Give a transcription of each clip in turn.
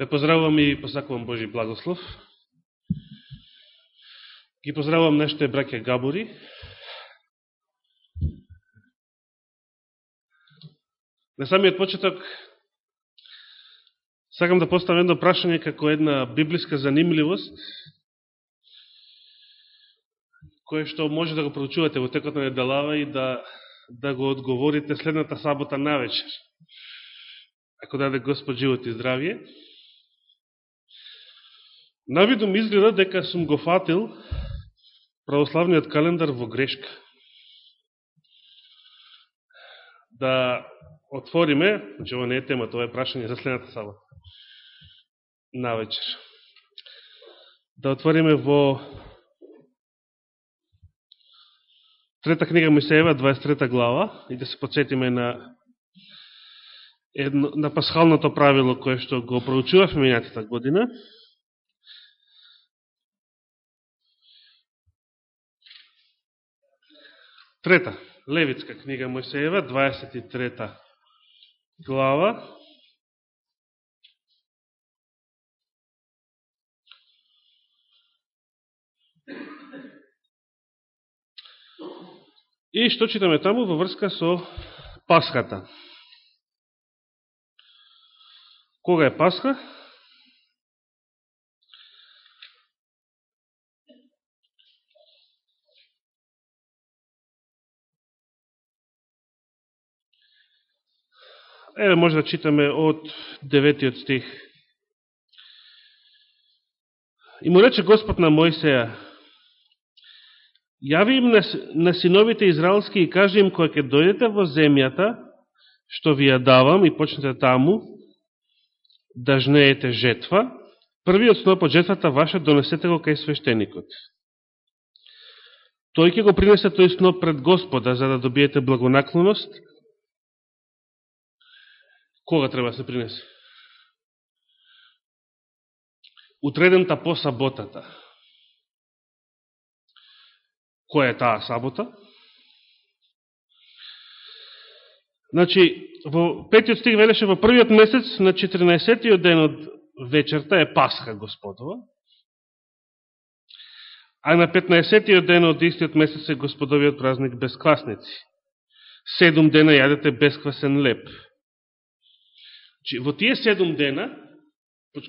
Ве поздравувам и посакувам Божи благослов. Ги поздравувам нашите браке Габори. На самиот почеток сакам да поставам едно прашање како една библиска занимливост, кое што може да го проучувате во текот на недалава и да, да го одговорите следната сабота на вечер. Ако даде Господ живот и здравје. Навидум изгледа дека сум го фатил православниот календар во грешка. Да отвориме, значи ова не е тема, тоа е прашање за следната сабота на вечер. Да отвориме во Трета книга Моисеева, 23 глава, и да се подсетиме на едно, на пасхалното правило кое што го проучувавме минатата година. Трета, Левитска книга Мојсеева, 23 глава. И што читаме таму во врска со Пасхата. Кога е Пасха? Еве може да читаме од деветиот стих. И му рече Господ на Мојсеја, Јави им на, на синовите израелски и кажи им, кој ќе дојдете во земјата, што ви ја давам и почнете таму, да жнеете жетва, првиот сноп од жетвата ваша донесете го кај свештеникот. Тој ќе го принесе тој сноп пред Господа, за да добиете благонаклоност. Кога треба да се принесе? Утредента по саботата. Која е таа сабота? Значи, во петиот стих велеше во првиот месец на 14-тиот ден од вечерта е Пасха Господова, а на 15-тиот ден од истиот месец е Господовиот празник без. Седум дена јадете бесквасен леп. Значи, во тие седум дена,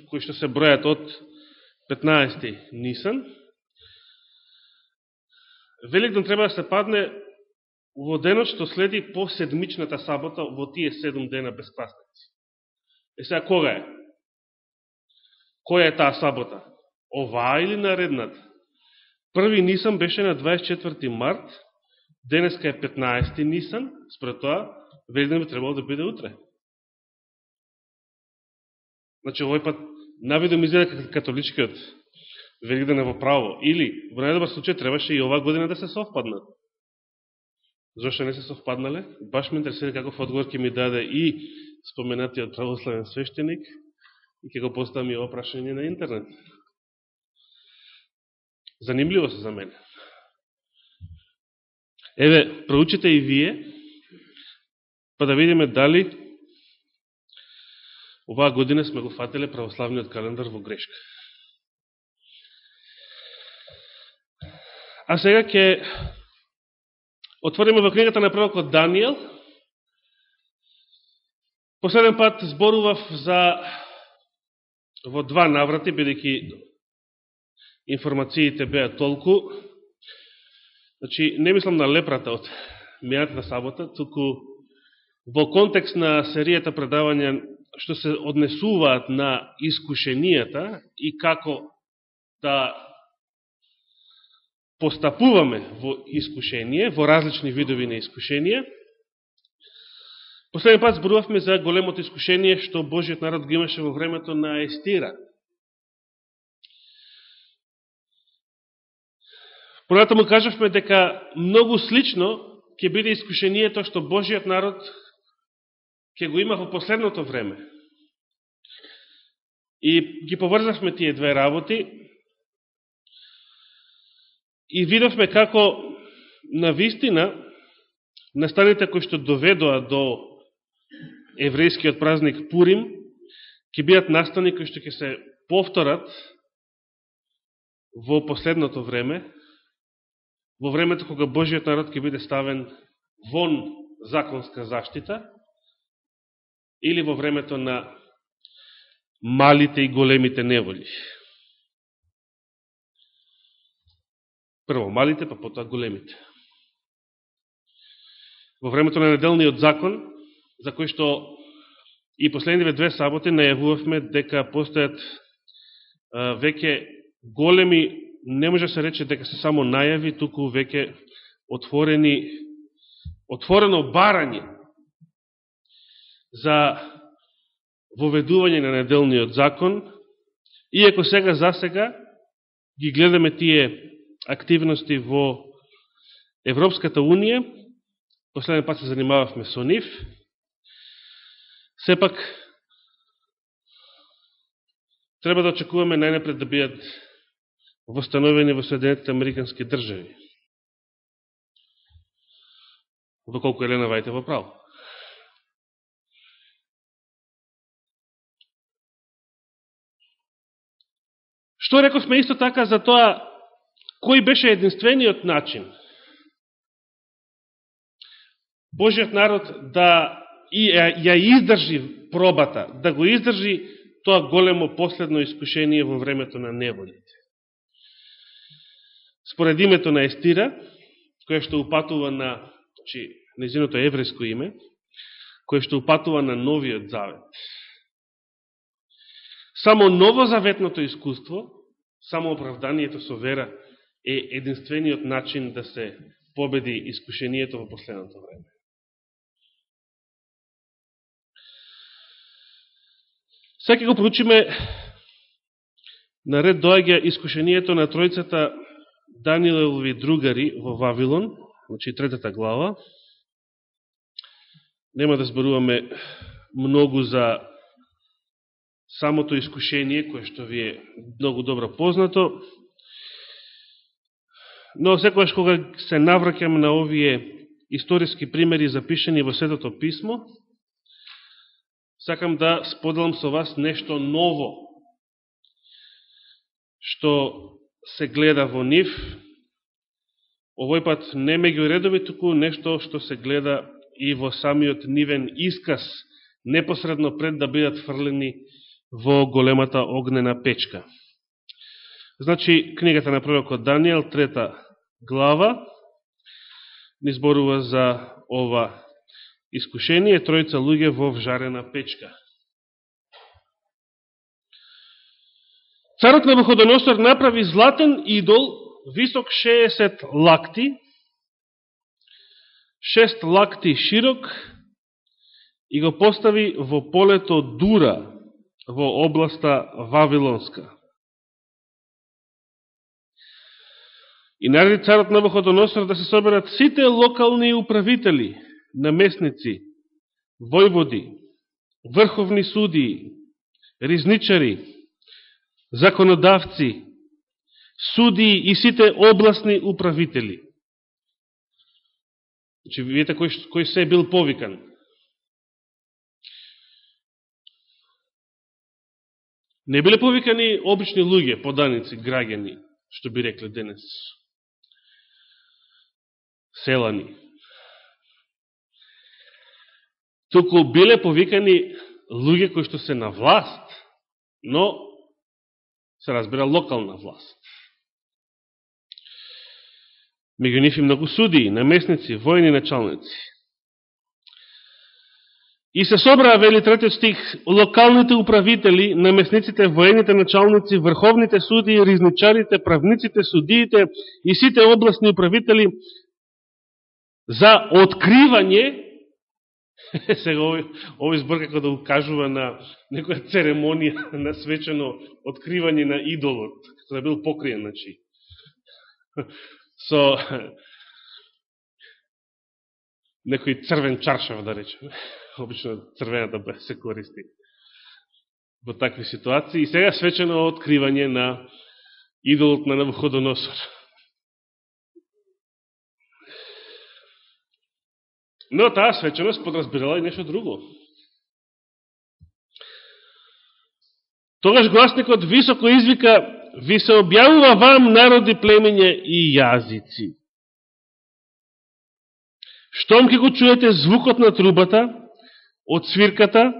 кои што се бројат од 15 Нисан, Великден треба да се падне во денот што следи по седмичната сабота во тие седум дена без квасници. Е сега кога е? Која е таа сабота? Оваа или наредната? Први Нисан беше на 24. март, денеска е 15. Нисан, според тоа, Великден би требало да биде утре. Значи, овој пат навидом изгледа католичкиот Великден да е во право. Или, во најдобар случај, требаше и оваа година да се совпаднат. Зошто не се совпаднале? Баш ме интересира каков одговор ќе ми даде и споменатиот православен свештеник и ќе го поставам и ова прашање на интернет. Занимливо се за мене. Еве, проучите и вие, па да видиме дали оваа година сме го фателе православниот календар во грешка. А сега ќе отвориме во книгата на пророкот Данијел. Последен пат зборував за во два наврати, бидејќи информациите беа толку. Значи, не мислам на лепрата од мијатата сабота, туку во контекст на серијата предавања што се однесуваат на искушенијата и како да постапуваме во искушение, во различни видови на искушение. Последен пат зборувавме за големото искушение што Божиот народ го имаше во времето на Естира. му кажавме дека многу слично ќе биде искушението што Божиот народ ќе го има во последното време. И ги поврзавме тие две работи, И видовме како на вистина настаните кои што доведоа до еврејскиот празник Пурим ќе бидат настани кои што ќе се повторат во последното време, во времето кога Божиот народ ќе биде ставен вон законска заштита, или во времето на малите и големите неволи. Прво малите, па потоа големите. Во времето на неделниот закон, за кој што и последниве две саботи најавувавме дека постојат веќе големи, не може да се рече дека се само најави, туку веќе отворени, отворено барање за воведување на неделниот закон, иако сега за сега ги гледаме тие активности во Европската Унија, последен пат се занимававме со нив, сепак треба да очекуваме најнапред да бидат восстановени во Соединетите Американски држави. Доколку Елена Вајте во право. Што рекосме исто така за тоа Кој беше единствениот начин Божиот народ да и ја издржи пробата, да го издржи тоа големо последно искушение во времето на неволите. Според името на Естира, која што упатува на, значи, незиното евреско име, која што упатува на новиот завет. Само новозаветното искуство, само оправданието со вера, е единствениот начин да се победи искушението во последното време. Секи го проучиме наред доаѓа искушението на тројцата Данилелови другари во Вавилон, значи третата глава. Нема да зборуваме многу за самото искушение, кое што ви е многу добро познато. Но секојаш кога се навракам на овие историски примери запишени во Светото Писмо, сакам да споделам со вас нешто ново, што се гледа во нив, овој пат не меѓу редови, туку нешто што се гледа и во самиот нивен исказ, непосредно пред да бидат фрлени во големата огнена печка. Значи, книгата на пророкот Данијел, трета глава, ни зборува за ова искушение, тројца луѓе во вжарена печка. Царот на Вуходоносор направи златен идол, висок 60 лакти, 6 лакти широк, и го постави во полето Дура, во областа Вавилонска. И нареди царот на Вуходоносор да се соберат сите локални управители, наместници, војводи, врховни судии, ризничари, законодавци, судии и сите областни управители. Значи, видите кој, кој се бил повикан. Не биле повикани обични луѓе, поданици, граѓани, што би рекле денес селани. Туку биле повикани луѓе кои што се на власт, но се разбира локална власт. Меѓу нив и многу судии, наместници, војни началници. И се собраа, вели третиот стих, локалните управители, наместниците, воените началници, врховните судии, ризничарите, правниците, судиите и сите областни управители за откривање, сега овој, овој збор како да укажува на некоја церемонија на свечено откривање на идолот, како да бил покриен, значи. Со некој црвен чаршав, да речеме. Обично црвената се користи во такви ситуации. И сега свечено откривање на идолот на Навуходоносор. Но таа свеченост подразбирала и нешто друго. Тогаш гласникот високо извика, ви се објавува вам народи, племење и јазици. Штом ке го чуете звукот на трубата, од свирката,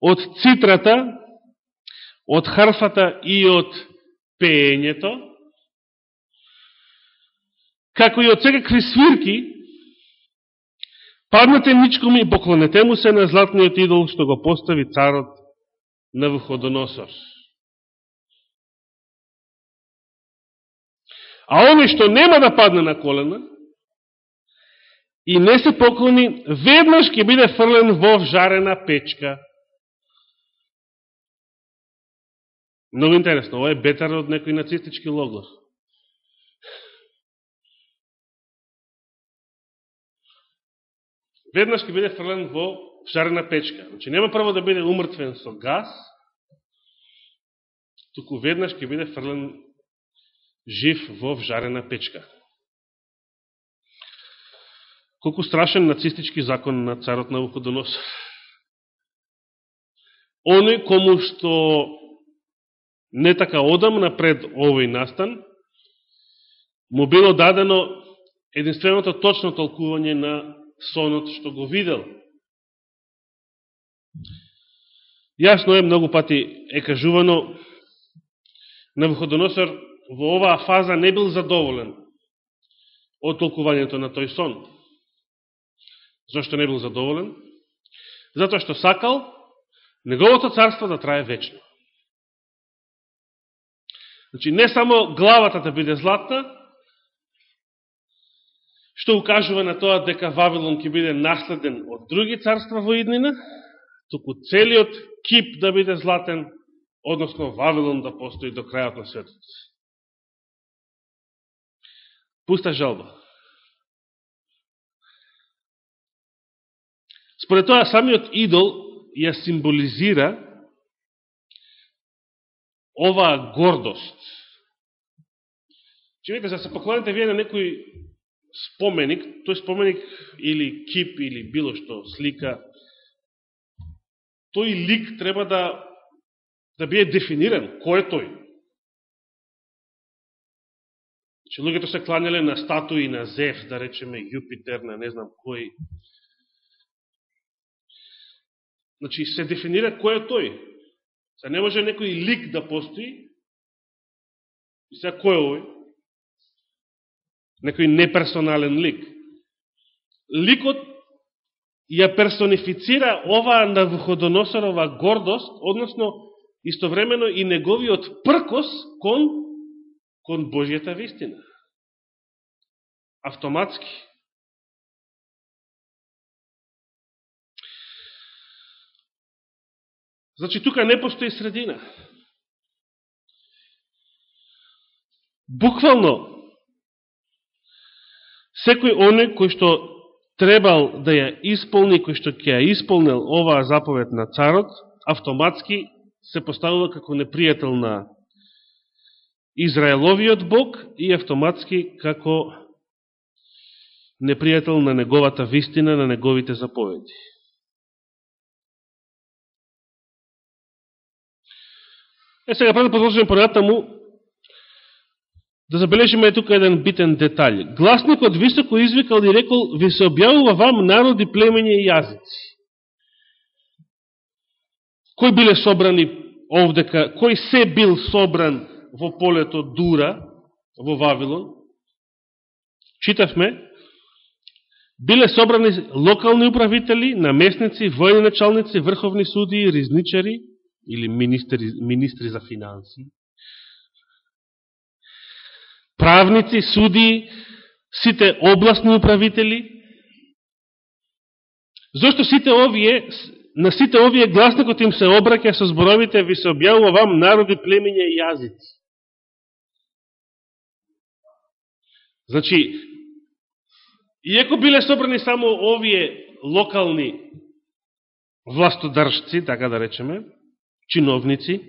од цитрата, од харфата и од пеењето, како и од секакви свирки, паднете ничком и поклонете му се на златниот идол што го постави царот на Вуходоносор. А оне што нема да падне на колена и не се поклони, веднаш ќе биде фрлен во жарена печка. Много интересно, ова е бетар од некој нацистички логор. Веднаш ќе биде фрлен во жарена печка. Значи, нема прво да биде умртвен со газ, туку веднаш ќе биде фрлен жив во жарена печка. Колку страшен нацистички закон на царот на Вуходоносор. Оној кому што не така одам напред овој настан, му било дадено единственото точно толкување на сонот што го видел. Јасно е, многу пати е кажувано, Навуходоносор во оваа фаза не бил задоволен од толкувањето на тој сон. Зошто не бил задоволен? Затоа што сакал неговото царство да трае вечно. Значи, не само главата да биде златна, што укажува на тоа дека Вавилон ќе биде наследен од други царства во иднина, туку целиот кип да биде златен, односно Вавилон да постои до крајот на светот. Пуста жалба. Според тоа, самиот идол ја символизира оваа гордост. Че видите, за да се поклоните вие на некој споменик, тој споменик или кип или било што слика, тој лик треба да да биде дефиниран. Кој е тој? Че луѓето се кланяле на статуи на Зев, да речеме Јупитер, на не знам кој. Значи, се дефинира кој е тој. Се не може некој лик да постои. И сега кој е овој? Некој неперсонален лик. Ликот ја персонифицира оваа Навуходоносорова гордост, односно истовремено и неговиот пркос кон, кон Божијата вистина. Автоматски. Значи, тука не постои средина. Буквално, секој оне кој што требал да ја исполни, кој што ќе ја исполнил оваа заповед на царот, автоматски се поставува како непријател на Израеловиот Бог и автоматски како непријател на неговата вистина, на неговите заповеди. Е, сега пред да продолжиме понатаму, да забележиме тука еден битен детаљ. Гласникот високо извикал и рекол, ви се објавува вам народи, племени и јазици. Кој биле собрани овдека, кој се бил собран во полето Дура, во Вавилон? Читавме, биле собрани локални управители, наместници, војни началници, врховни суди, ризничари, или министри, министри за финанси, правници, суди, сите областни управители. Зошто сите овие, на сите овие гласникот им се обраќа со зборовите ви се објавува вам народи, племиња и јазици. Значи, иеко биле собрани само овие локални властодржци, така да речеме, чиновници,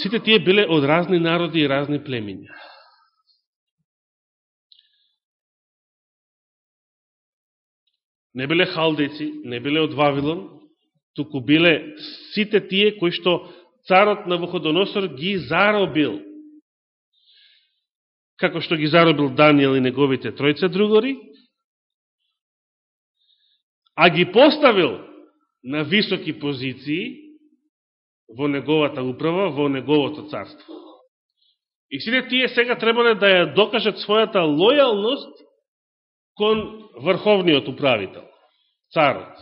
Сите тие биле од разни народи и разни племиња. Не биле халдеци, не биле од Вавилон, туку биле сите тие кои што царот на Вуходоносор ги заробил. Како што ги заробил Данијел и неговите тројца другори, а ги поставил на високи позиции во неговата управа, во неговото царство. И сите тие сега требале да ја докажат својата лојалност кон врховниот управител, царот.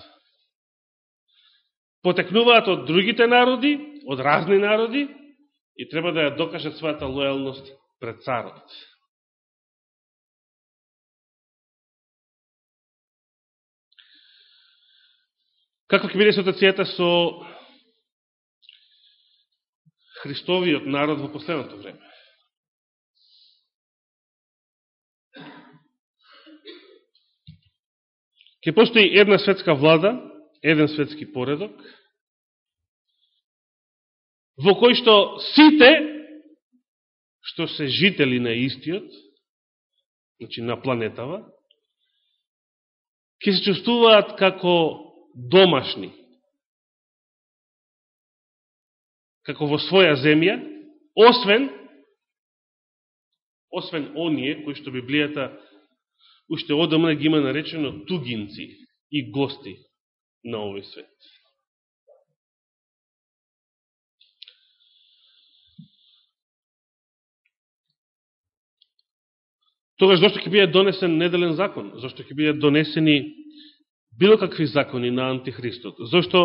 Потекнуваат од другите народи, од разни народи, и треба да ја докажат својата лојалност пред царот. Како ќе биде ситуацијата со Христовиот народ во последното време? Ке постои една светска влада, еден светски поредок, во кој што сите што се жители на истиот, значи на планетава, ќе се чувствуваат како домашни, како во своја земја, освен освен оние кои што Библијата уште одамна ги има наречено тугинци и гости на овој свет. Тогаш зашто ќе биде донесен неделен закон? Зашто ќе биде донесени било какви закони на антихристот. Зошто,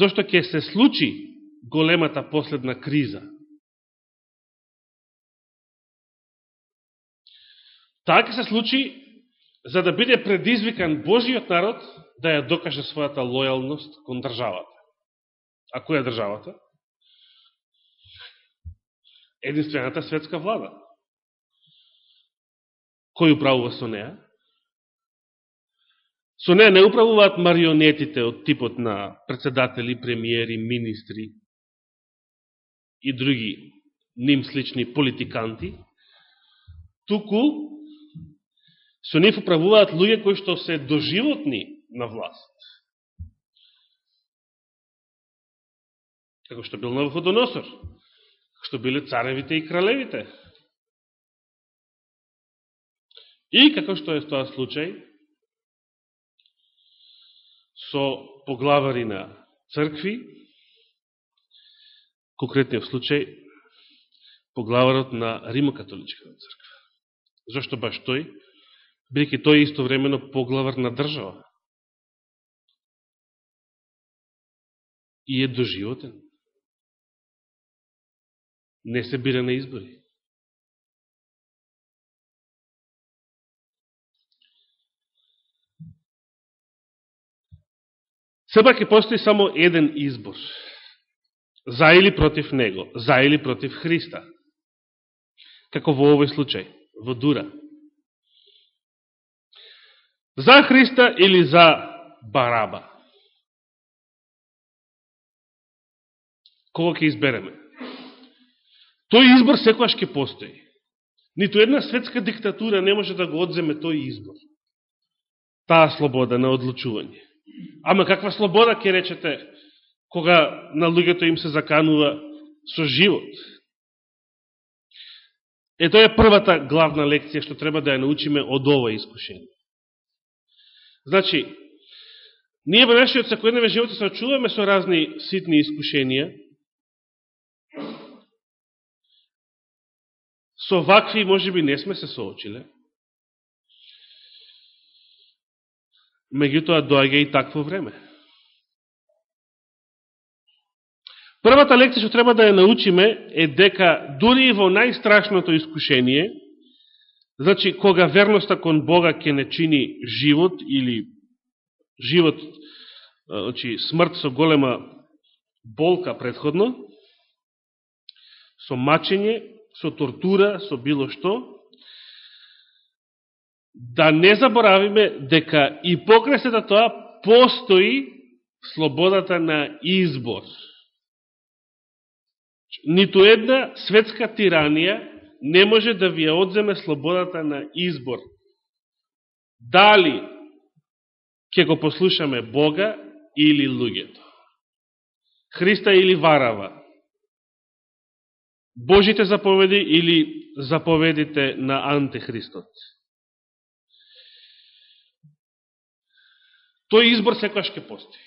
зошто ќе се случи големата последна криза? Таа ќе се случи за да биде предизвикан Божиот народ да ја докаже својата лојалност кон државата. А која е државата? Единствената светска влада. Кој управува со неа? Со неа не управуваат марионетите од типот на председатели, премиери, министри и други ним слични политиканти, туку со нив управуваат луѓе кои што се доживотни на власт. Како што бил Навуходоносор, како што биле царевите и кралевите. И како што е тоа случај, со поглавари на цркви, конкретниот случај, поглаварот на Римокатоличката црква. Зошто баш тој? Бидеќи тој исто времено поглавар на држава. И е доживотен. Не се бира на избори. Сепак и постои само еден избор. За или против него, за или против Христа. Како во овој случај, во Дура. За Христа или за Бараба. Кого ќе избереме? Тој избор секојаш ќе постои. Ниту една светска диктатура не може да го одземе тој избор. Таа слобода на одлучување. Ама каква слобода ќе речете кога на луѓето им се заканува со живот? Е, тоа е првата главна лекција што треба да ја научиме од ова искушение. Значи, ние во нашиот секојдневен живот се очуваме со разни ситни искушенија, со вакви може би не сме се соочиле, меѓутоа доаѓа и такво време. Првата лекција што треба да ја научиме е дека дури и во најстрашното искушение, значи кога верноста кон Бога ќе не чини живот или живот, значи смрт со голема болка предходно, со мачење, со тортура, со било што, да не заборавиме дека и покресета тоа постои слободата на избор. Ниту една светска тиранија не може да ви ја одземе слободата на избор. Дали ќе го послушаме Бога или луѓето. Христа или Варава. Божите заповеди или заповедите на антихристот. Тој избор секојаш ќе постои.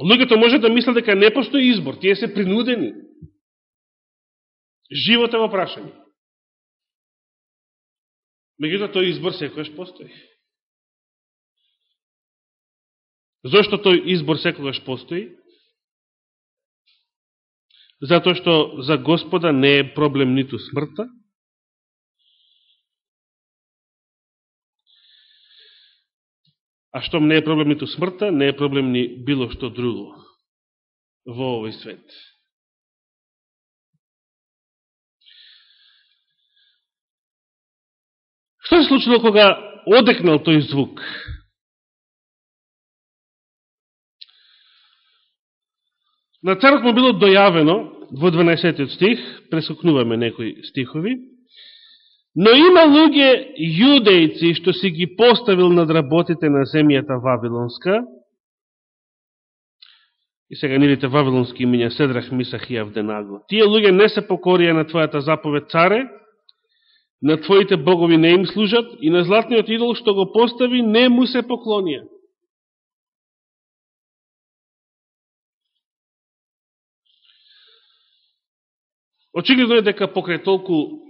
Луѓето може да мислат дека не постои избор, тие се принудени. Живот е во прашање. Меѓуто тој избор секојаш постои. Зошто тој избор секогаш постои? Затоа што за Господа не е проблем ниту смртта, А штом не е проблем ниту смртта, не е проблем ни било што друго во овој свет. Што се случило кога одекнал тој звук? На царот му било дојавено во 12 стих, Прескокнуваме некои стихови, но има луѓе јудејци што си ги поставил над работите на земјата Вавилонска, и сега нивите вавилонски имиња Седрах, Мисах и Авденаго. Тие луѓе не се покорија на твојата заповед царе, на твоите богови не им служат и на златниот идол што го постави не му се поклонија. Очигледно е дека покрај толку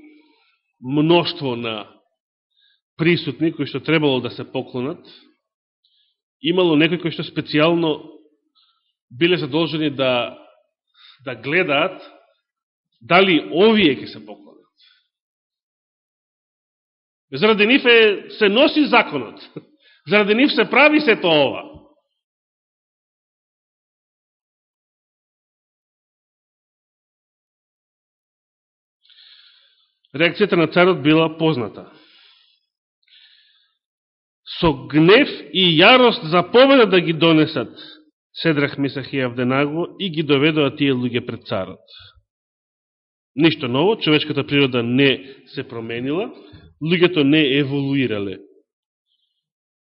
мноштво на присутни кои што требало да се поклонат, имало некои кои што специјално биле задолжени да, да гледаат дали овие ќе се поклонат. Заради нив е, се носи законот. Заради нив се прави сето ова. Реакцијата на царот била позната. Со гнев и јарост заповеда да ги донесат Седрах, Мисах и Авденаго и ги доведоа тие луѓе пред царот. Ништо ново, човечката природа не се променила, луѓето не еволуирале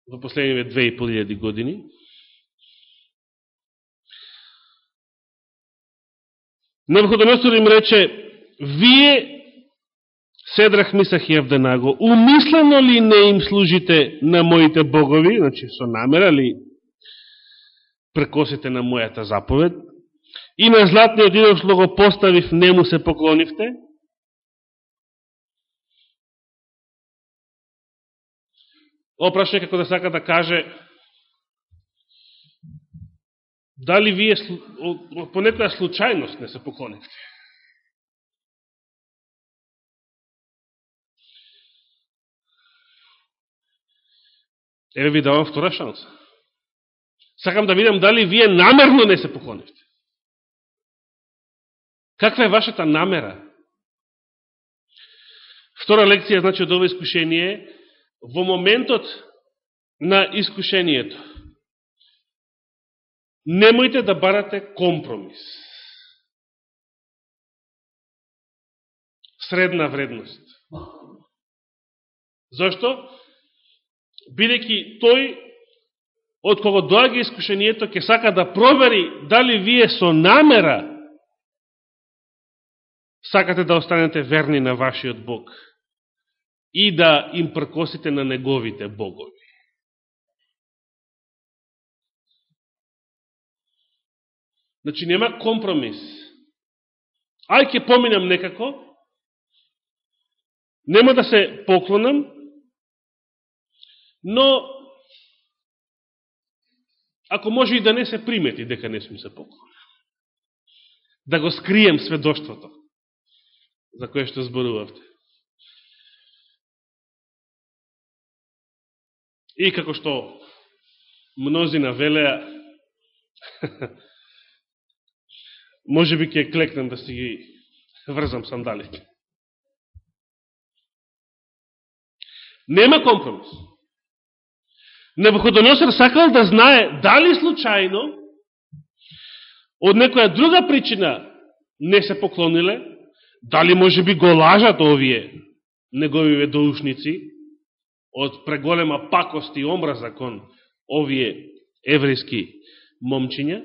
во последниве 2500 години. Навходоносор им рече, вие Седрах, Мисах и Авденаго, умислено ли не им служите на моите богови, значи со намера ли прекосите на мојата заповед, и на златниот идол што го поставив, не му се поклонивте? Опрашне како да сака да каже дали вие по некоја случајност не се поклонивте. Еве ви давам втора шанса. Сакам да видам дали вие намерно не се поклонивте. Каква е вашата намера? Втора лекција, значи, од ова искушение, во моментот на искушението, немојте да барате компромис. Средна вредност. Зошто? Бидејќи тој, од кого доаѓа искушението, ќе сака да провери дали вие со намера сакате да останете верни на вашиот Бог и да им пркосите на неговите богови. Значи, нема компромис. Ај ќе поминам некако, нема да се поклонам, Но, ако може и да не се примети дека не сме се поклонен, да го скрием сведоштвото за кое што зборувавте. И како што мнозина велеа, може би ќе клекнем да си ги врзам сандалите. Нема компромис. Навуходоносор сакал да знае дали случајно од некоја друга причина не се поклониле, дали може би го лажат овие неговиве доушници, од преголема пакост и омраза кон овие еврејски момчиња.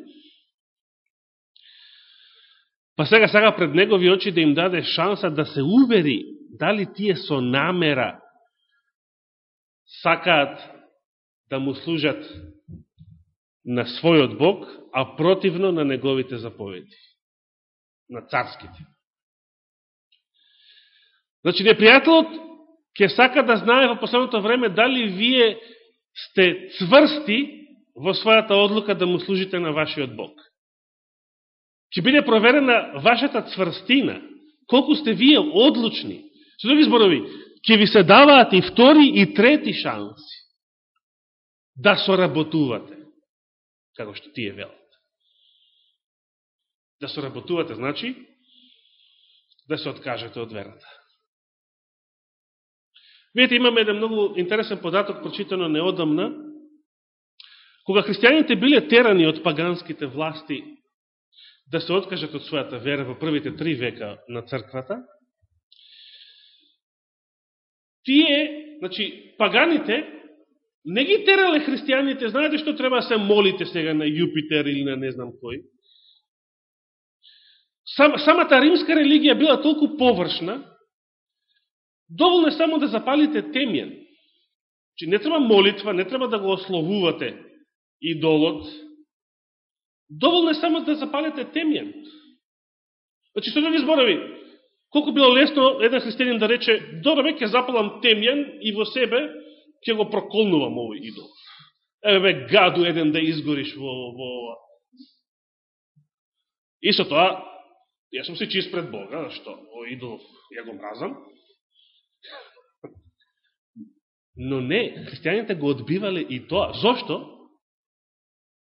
Па сега сага пред негови очи да им даде шанса да се увери дали тие со намера сакаат да му служат на својот Бог, а противно на неговите заповеди, на царските. Значи, непријателот ќе сака да знае во последното време дали вие сте цврсти во својата одлука да му служите на вашиот Бог. Ќе биде проверена вашата цврстина, колку сте вие одлучни. Со други зборови, ќе ви се даваат и втори и трети шанси да соработувате, како што тие велат. Да соработувате, значи, да се откажете од верата. Видите, имаме еден многу интересен податок, прочитано неодамна, кога христијаните биле терани од паганските власти да се откажат од својата вера во првите три века на црквата, тие, значи, паганите, не ги терале христијаните, знаете што треба се молите сега на Јупитер или на не знам кој. Сам, самата римска религија била толку површна, доволно е само да запалите темјен. Че значи, не треба молитва, не треба да го ословувате идолот. Доволно е само да запалите темјен. Значи, што да други зборови, колку било лесно еден христијанин да рече, добро, ќе запалам темјен и во себе ќе го проколнувам овој идол. Еве бе, гаду еден да изгориш во, во ова. И со тоа, јас сум си чист пред Бога, што овој идол ја го мразам. Но не, христијаните го одбивале и тоа. Зошто?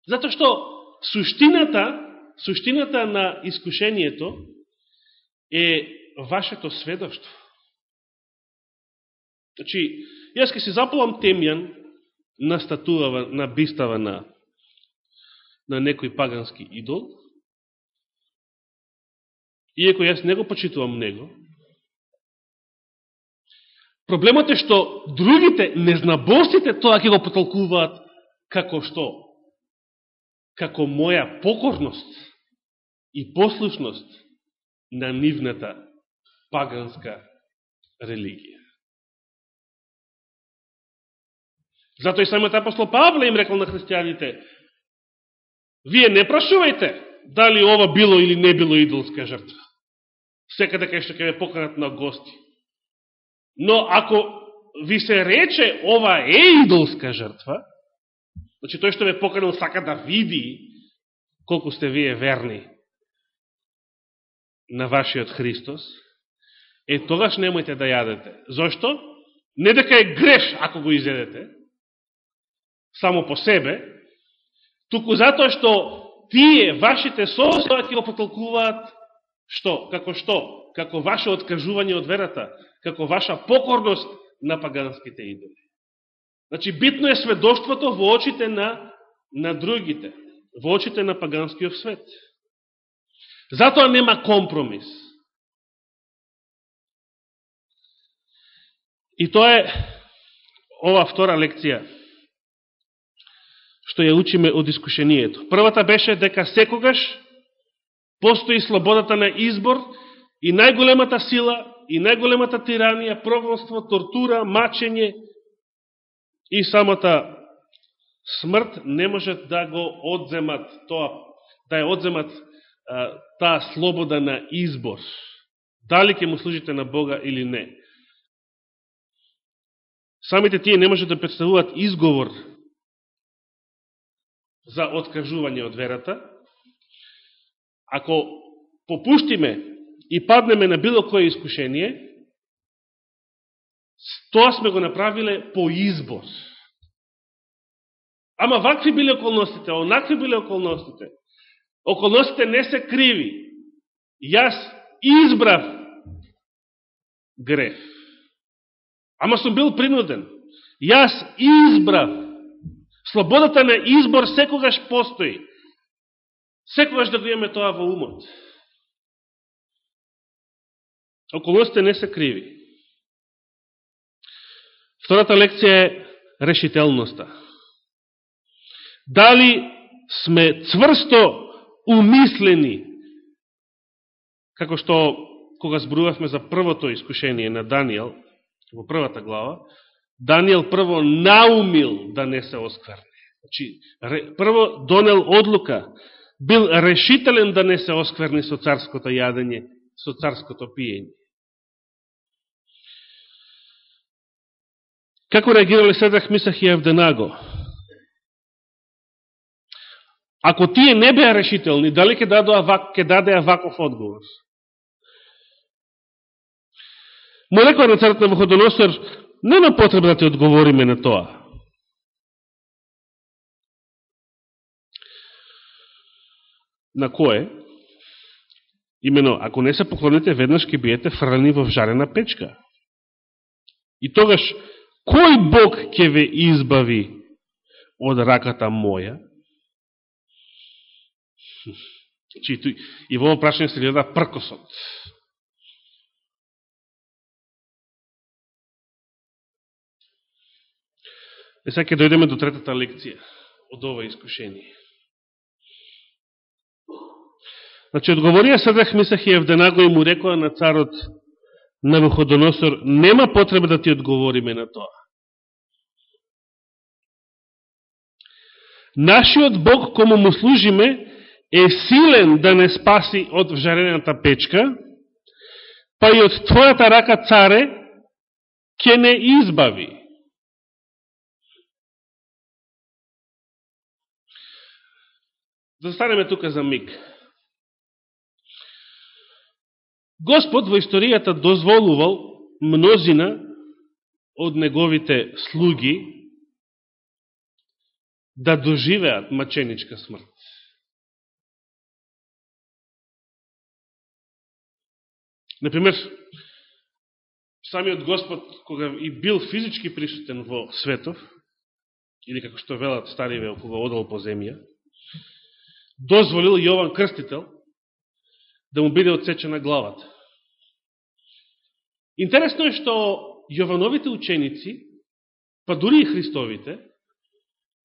Зато што суштината, суштината на искушението е вашето сведоштво. Значи, Јас ке си запалам темјан на статуава, на бистава на, на некој пагански идол, иеко јас не го почитувам него, проблемот е што другите, незнаборците, тоа ќе го потолкуваат како што? Како моја покорност и послушност на нивната паганска религија. Зато и самиот апостол Павле им рекол на христијаните, вие не прашувајте дали ова било или не било идолска жртва. Секаде да кај што ќе ве поканат на гости. Но ако ви се рече ова е идолска жртва, значи тој што ве поканал сака да види колку сте вие верни на вашиот Христос, е тогаш немојте да јадете. Зошто? Не дека е греш ако го изедете, само по себе, туку затоа што тие, вашите состоја ќе го потолкуваат што? Како што? Како ваше откажување од верата, како ваша покорност на паганските идоли. Значи, битно е сведоштвото во очите на, на другите, во очите на паганскиот свет. Затоа нема компромис. И тоа е ова втора лекција што ја учиме од искушението. Првата беше дека секогаш постои слободата на избор и најголемата сила и најголемата тиранија, прогонство, тортура, мачење и самата смрт не можат да го одземат тоа, да ја одземат а, таа слобода на избор. Дали ќе му служите на Бога или не. Самите тие не можат да представуваат изговор за откажување од верата, ако попуштиме и паднеме на било кое искушение, тоа сме го направиле по избор. Ама вакви биле околностите, онакви биле околностите. Околностите не се криви. Јас избрав греф. Ама сум бил принуден. Јас избрав Слободата на избор секогаш постои. Секогаш да го имаме тоа во умот. Околностите не се криви. Втората лекција е решителноста. Дали сме цврсто умислени, како што кога зборувавме за првото искушение на Данијел, во првата глава, Данијел прво наумил да не се оскверне. Значи, прво донел одлука, бил решителен да не се оскверни со царското јадење, со царското пиење. Како реагирале Седрах, Мисах и Евденаго? Ако тие не беа решителни, дали ќе даде, даде ваков одговор? Му на царот на Вуходоносор, нема потреба да ти одговориме на тоа. На кое? Имено, ако не се поклоните, веднаш ќе биете фрлени во жарена печка. И тогаш, кој Бог ќе ве избави од раката моја? И во прашање се гледа пркосот. Е сега ќе дојдеме до третата лекција од ова искушение. Значи, одговорија Садрах Мисах и Евденаго и му рекоа на царот на Вуходоносор, нема потреба да ти одговориме на тоа. Нашиот Бог, кому му служиме, е силен да не спаси од вжарената печка, па и од твојата рака, царе, ќе не избави. Да Застанеме тука за миг. Господ во историјата дозволувал мнозина од неговите слуги да доживеат маченичка смрт. Например, самиот Господ, кога и бил физички присутен во светов, или како што велат стариве кога одал по земја, дозволил Јован Крстител да му биде отсечена главата. Интересно е што Јовановите ученици, па дури и Христовите,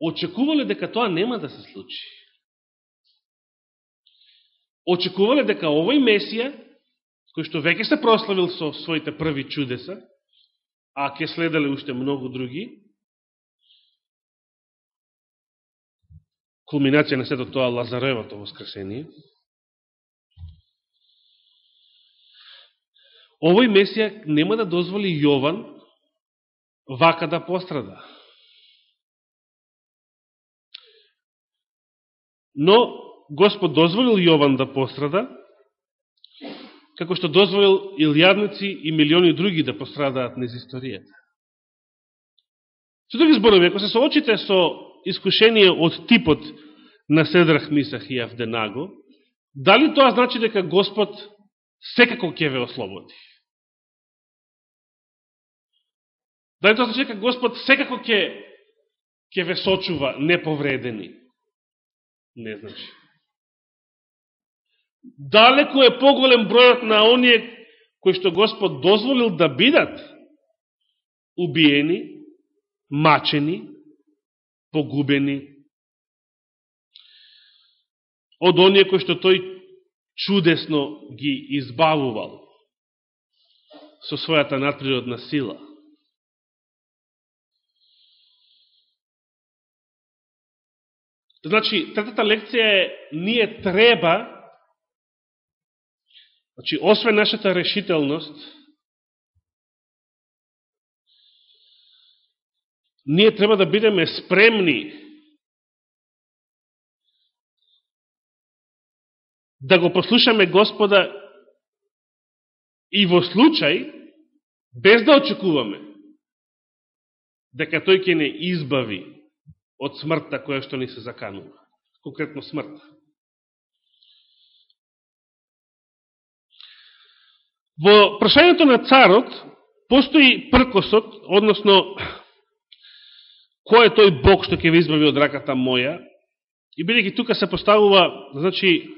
очекувале дека тоа нема да се случи. Очекувале дека овој Месија, кој што веќе се прославил со своите први чудеса, а ќе следале уште многу други, кулминација на сето тоа Лазаревото воскресение, овој Месија нема да дозволи Јован вака да пострада. Но Господ дозволил Јован да пострада, како што дозволил илјадници и милиони други да пострадаат низ историјата. Со други зборови, ако се соочите со искушение од типот на Седрах Мисах и Авденаго, дали тоа значи дека Господ секако ќе ве ослободи? Дали тоа значи дека Господ секако ќе ќе ве сочува неповредени? Не значи. Далеко е поголем бројот на оние кои што Господ дозволил да бидат убиени, мачени, погубени од оние кои што тој чудесно ги избавувал со својата надприродна сила. Значи, третата лекција е, ние треба, значи, освен нашата решителност, ние треба да бидеме спремни да го послушаме Господа и во случај, без да очекуваме, дека тој ќе не избави од смртта која што ни се заканува. Конкретно смрт. Во прашањето на царот постои пркосот, односно кој е тој Бог што ќе ви избави од раката моја, и бидеќи тука се поставува, значи,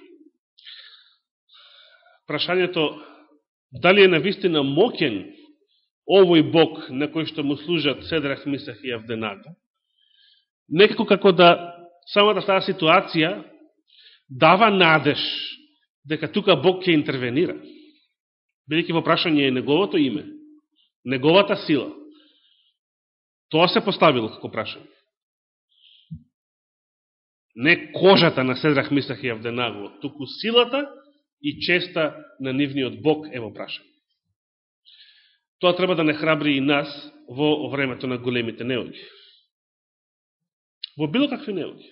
прашањето дали е навистина мокен овој Бог на кој што му служат Седрах, Мисах и Авденага, некако како да самата таа ситуација дава надеж дека тука Бог ќе интервенира. Бидеќи во прашање е неговото име, неговата сила. Тоа се поставило како прашање. Не кожата на Седрах, Мисах и Авденаго, туку силата и честа на нивниот Бог е во прашање. Тоа треба да не храбри и нас во времето на големите неоги. Во било какви неоги.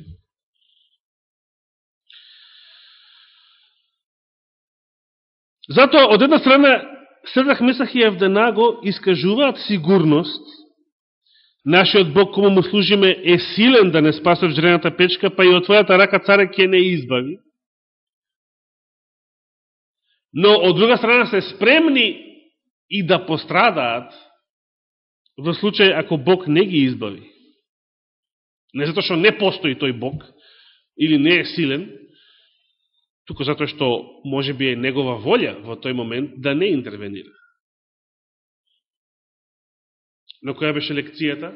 Затоа, од една страна, Седрах, Месах и Евденаго искажуваат сигурност, нашиот Бог кому му служиме е силен да не спасе в жрената печка, па и од твојата рака царе ќе не избави. Но, од друга страна, се спремни и да пострадаат во случај ако Бог не ги избави. Не затоа што не постои тој Бог или не е силен, туку затоа што може би е негова волја во тој момент да не интервенира. Но која беше лекцијата?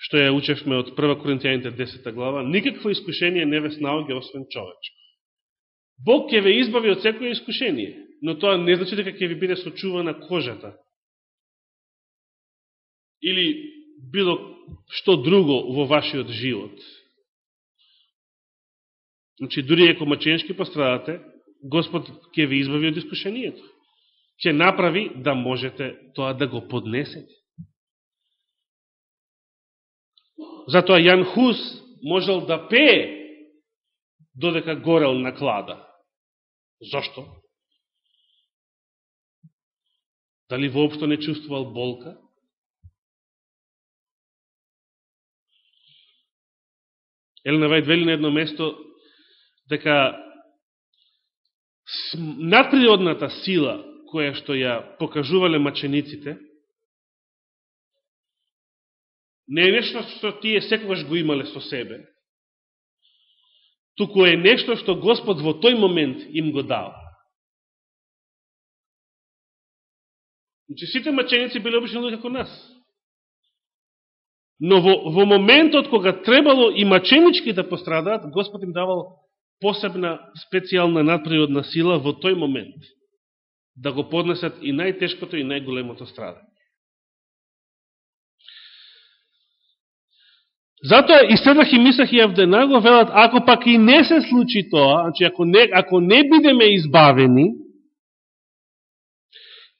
Што ја учевме од 1 Коринтијаните 10 глава, никакво искушение не ве снаоѓа освен човечко. Бог ќе ве избави од секој искушение, но тоа не значи дека ќе ви биде сочувана кожата. Или било што друго во вашиот живот. Значи, дури ако маченски пострадате, Господ ќе ви избави од искушението. Ќе направи да можете тоа да го поднесете. Затоа Јан Хус можел да пее додека горел на клада. Зошто? Дали воопшто не чувствувал болка? Елена Вајд вели на едно место дека надприродната сила која што ја покажувале мачениците не е нешто што тие секогаш го имале со себе, туку е нешто што Господ во тој момент им го дал. Значи, сите маченици биле обични луѓе како нас. Но во, во моментот кога требало и маченички да пострадаат, Господ им давал посебна, специјална надприродна сила во тој момент да го поднесат и најтешкото и најголемото страдање. Затоа и седнах и мислах и Авденаго велат, ако пак и не се случи тоа, значи ако не, ако не бидеме избавени,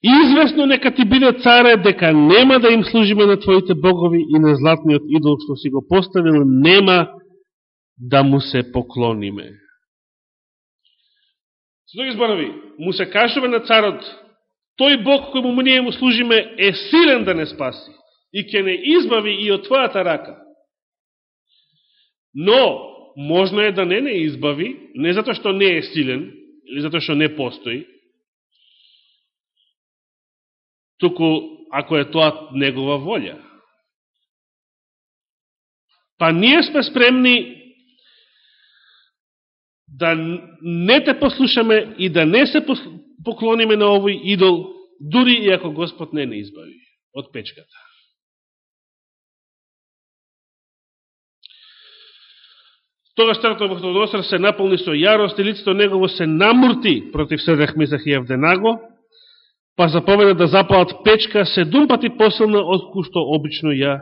известно нека ти биде царе дека нема да им служиме на твоите богови и на златниот идол што си го поставил, нема да му се поклониме. Со други зборови, му се кажува на царот, тој Бог кој му ние му служиме е силен да не спаси и ќе не избави и од твојата рака. Но, можно е да не не избави, не затоа што не е силен, или затоа што не постои, туку ако е тоа негова волја. Па ние сме спремни да не те послушаме и да не се поклониме на овој идол, дури и ако Господ не не избави од печката. Тогаш старото Бахтодосар се наполни со јарост и лицето негово се намурти против Седех Мисах и Евденаго, па заповеда да запалат печка седум пати посилна од кушто обично ја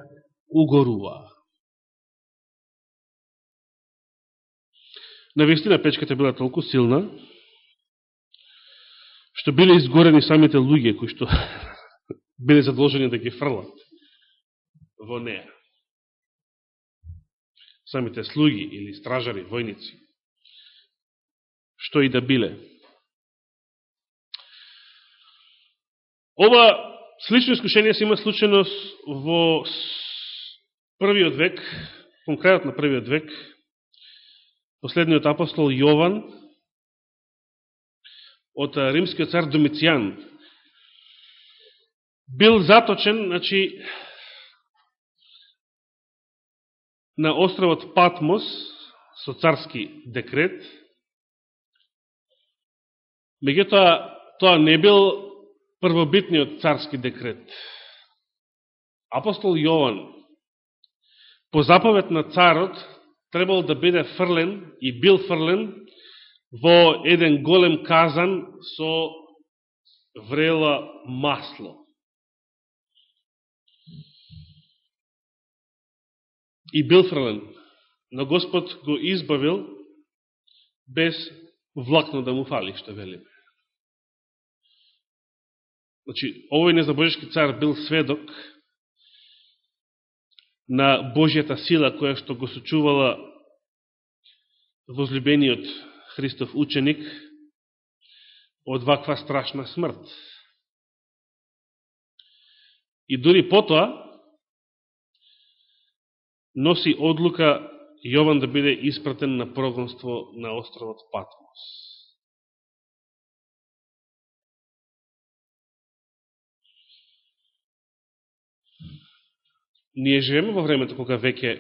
угорува. Навистина печката била толку силна, што биле изгорени самите луѓе кои што биле задолжени да ги фрлат во неа самите слуги или стражари, војници, што и да биле. Ова слично искушение се има случајност во првиот век, конкретно на првиот век, последниот апостол Јован од римскиот цар Домицијан бил заточен, значи, на островот Патмос со царски декрет. Меѓутоа, тоа не бил првобитниот царски декрет. Апостол Јован, по заповед на царот, требал да биде фрлен и бил фрлен во еден голем казан со врела масло. И бил фрлен, но Господ го избавил без влакно да му фали, што велиме. Значи, овој незабожешки цар бил сведок на Божјата сила која што го сочувала возлюбениот Христов ученик од ваква страшна смрт. И дури потоа носи одлука Јован да биде испратен на прогонство на островот Патмос. Ние живееме во времето кога веќе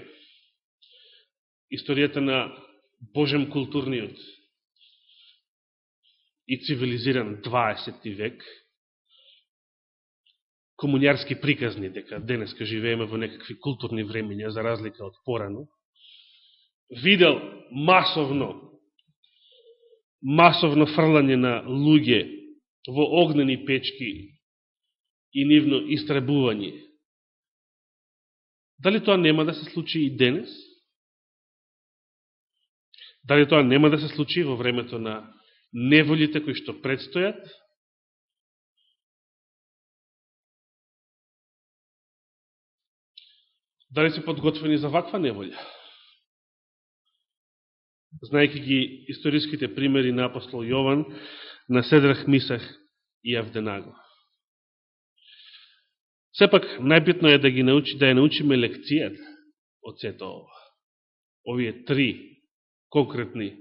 историјата на Божем културниот и цивилизиран 20. век, комунјарски приказни, дека денеска живееме во некакви културни времења, за разлика од порано, видел масовно, масовно фрлање на луѓе во огнени печки и нивно истребување Дали тоа нема да се случи и денес? Дали тоа нема да се случи во времето на неволите кои што предстојат? Дали се подготвени за ваква неволја? Знаеки ги историските примери на апостол Јован, на Седрах Мисах и Авденаго. Сепак, најбитно е да ги научи, да ја научиме лекцијата од сето ова. Овие три конкретни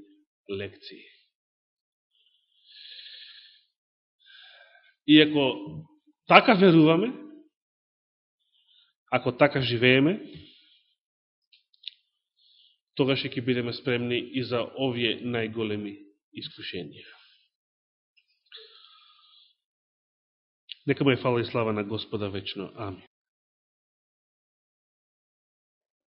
лекции. И ако така веруваме, ако така живееме, тогаш ќе бидеме спремни и за овие најголеми искушенија. Нека му е фала и слава на Господа вечно. Амин.